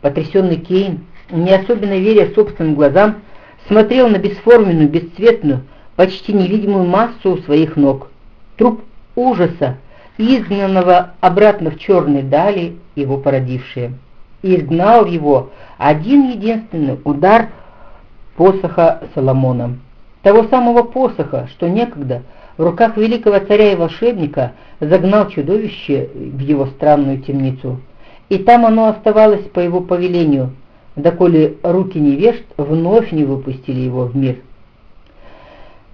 Потрясенный Кейн, не особенно веря собственным глазам, смотрел на бесформенную, бесцветную, почти невидимую массу у своих ног. Труп ужаса, изгнанного обратно в черной дали, его породившие. И изгнал его один единственный удар посоха Соломона. Того самого посоха, что некогда в руках великого царя и волшебника загнал чудовище в его странную темницу. И там оно оставалось по его повелению, доколе руки невежд вновь не выпустили его в мир.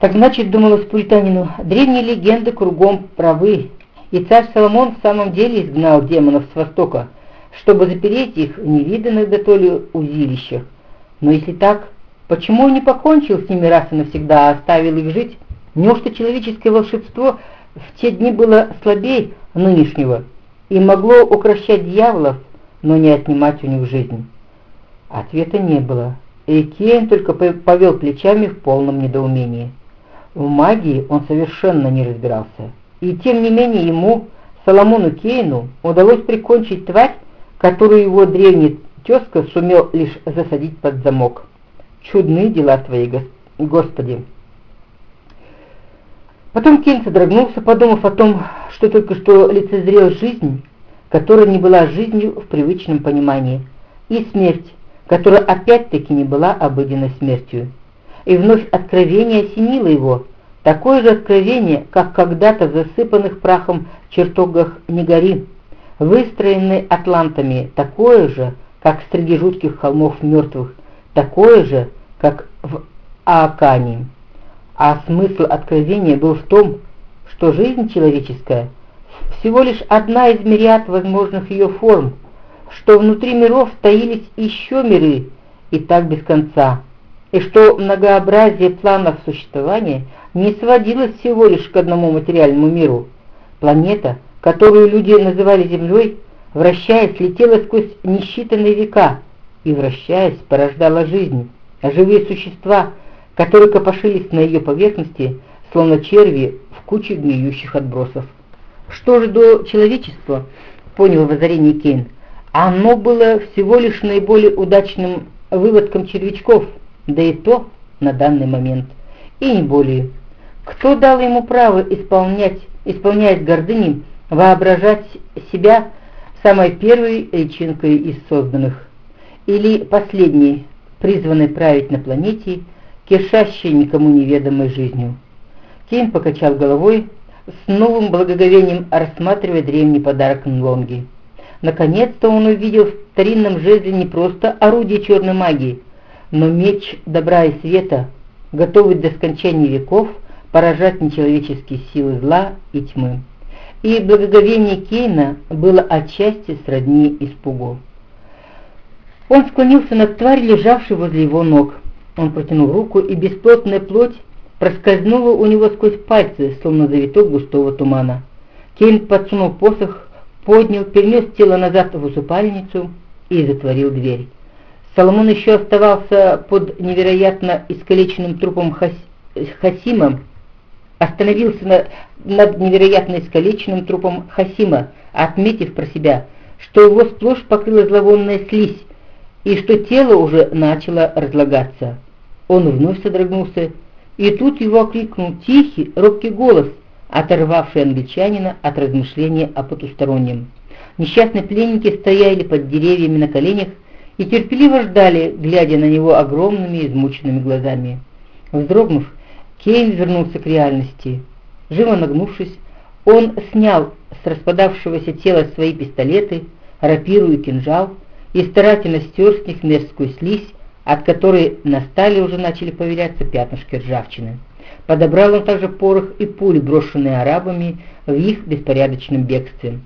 Так значит, думалось пуританину, древние легенды кругом правы, и царь Соломон в самом деле изгнал демонов с востока, чтобы запереть их в невиданных до то ли узилищах. Но если так, почему он не покончил с ними раз и навсегда, а оставил их жить? Неужто человеческое волшебство в те дни было слабее нынешнего и могло укращать дьяволов, но не отнимать у них жизнь? Ответа не было, и Кейн только повел плечами в полном недоумении. В магии он совершенно не разбирался, и тем не менее ему, Соломону Кейну, удалось прикончить тварь, которую его древний тезка сумел лишь засадить под замок. Чудные дела твои, Господи! Потом Кейн содрогнулся, подумав о том, что только что лицезрел жизнь, которая не была жизнью в привычном понимании, и смерть, которая опять-таки не была обыденной смертью. И вновь откровение осенило его, такое же откровение, как когда-то в засыпанных прахом чертогах Негори, выстроенный атлантами, такое же, как среди жутких холмов мертвых, такое же, как в Аакане. А смысл откровения был в том, что жизнь человеческая всего лишь одна из мириад возможных ее форм, что внутри миров таились еще миры, и так без конца, и что многообразие планов существования не сводилось всего лишь к одному материальному миру. Планета, которую люди называли Землей, вращаясь, летела сквозь несчитанные века и, вращаясь, порождала жизнь, а живые существа, которые копошились на ее поверхности, словно черви в куче гниющих отбросов. Что же до человечества, понял в озарении Кейн, оно было всего лишь наиболее удачным выводком червячков, да и то на данный момент, и не более. Кто дал ему право исполнять, исполняя гордыней, воображать себя самой первой личинкой из созданных, или последней, призванной править на планете, кишащей никому неведомой жизнью? Кейн покачал головой, с новым благоговением рассматривая древний подарок Нлонги. Наконец-то он увидел в старинном жезле не просто орудие черной магии, но меч добра и света, готовый до скончания веков поражать нечеловеческие силы зла и тьмы. И благоговение Кейна было отчасти сродни испугу. Он склонился над тварью, лежавшей возле его ног. Он протянул руку, и бесплотная плоть проскользнула у него сквозь пальцы, словно завиток густого тумана. Кейн подсунул посох поднял, перенес тело назад в усыпальницу и затворил дверь. Соломон еще оставался под невероятно искалеченным трупом Хас... Хасима, остановился на... над невероятно искалеченным трупом Хасима, отметив про себя, что его сплошь покрыла зловонная слизь, и что тело уже начало разлагаться. Он вновь содрогнулся, и тут его окликнул тихий, робкий голос — оторвавший англичанина от размышления о потустороннем. Несчастные пленники стояли под деревьями на коленях и терпеливо ждали, глядя на него огромными измученными глазами. Вздрогнув, Кейн вернулся к реальности. Живо нагнувшись, он снял с распадавшегося тела свои пистолеты, рапиру и кинжал и старательно стер с них мерзкую слизь, от которой на стали уже начали появляться пятнышки ржавчины. Подобрал он также порох и пули, брошенные арабами в их беспорядочном бегстве.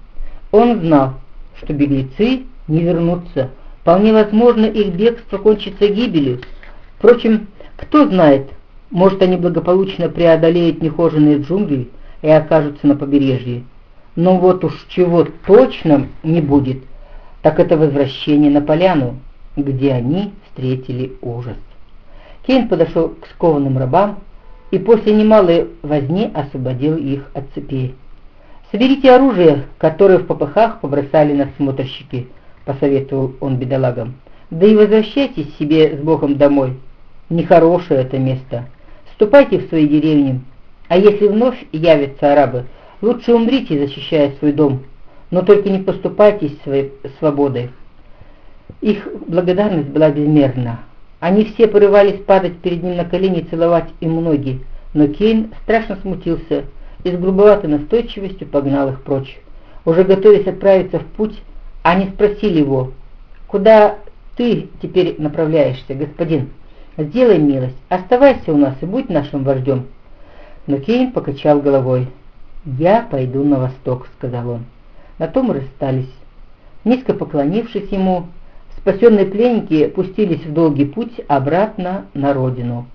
Он знал, что беглецы не вернутся. Вполне возможно, их бегство кончится гибелью. Впрочем, кто знает, может, они благополучно преодолеют нехоженные джунгли и окажутся на побережье. Но вот уж чего точно не будет, так это возвращение на поляну, где они встретили ужас. Кейн подошел к скованным рабам, и после немалой возни освободил их от цепей. «Соберите оружие, которое в попыхах побросали надсмотрщики», — посоветовал он бедолагам. «Да и возвращайтесь себе с Богом домой. Нехорошее это место. Ступайте в свои деревни, а если вновь явятся арабы, лучше умрите, защищая свой дом, но только не поступайтесь своей свободой». Их благодарность была безмерна. Они все порывались падать перед ним на колени и целовать им ноги, но Кейн страшно смутился и с грубоватой настойчивостью погнал их прочь. Уже готовясь отправиться в путь, они спросили его, «Куда ты теперь направляешься, господин? Сделай милость, оставайся у нас и будь нашим вождем». Но Кейн покачал головой. «Я пойду на восток», — сказал он. На том расстались. Низко поклонившись ему, спасенные пленники пустились в долгий путь обратно на родину.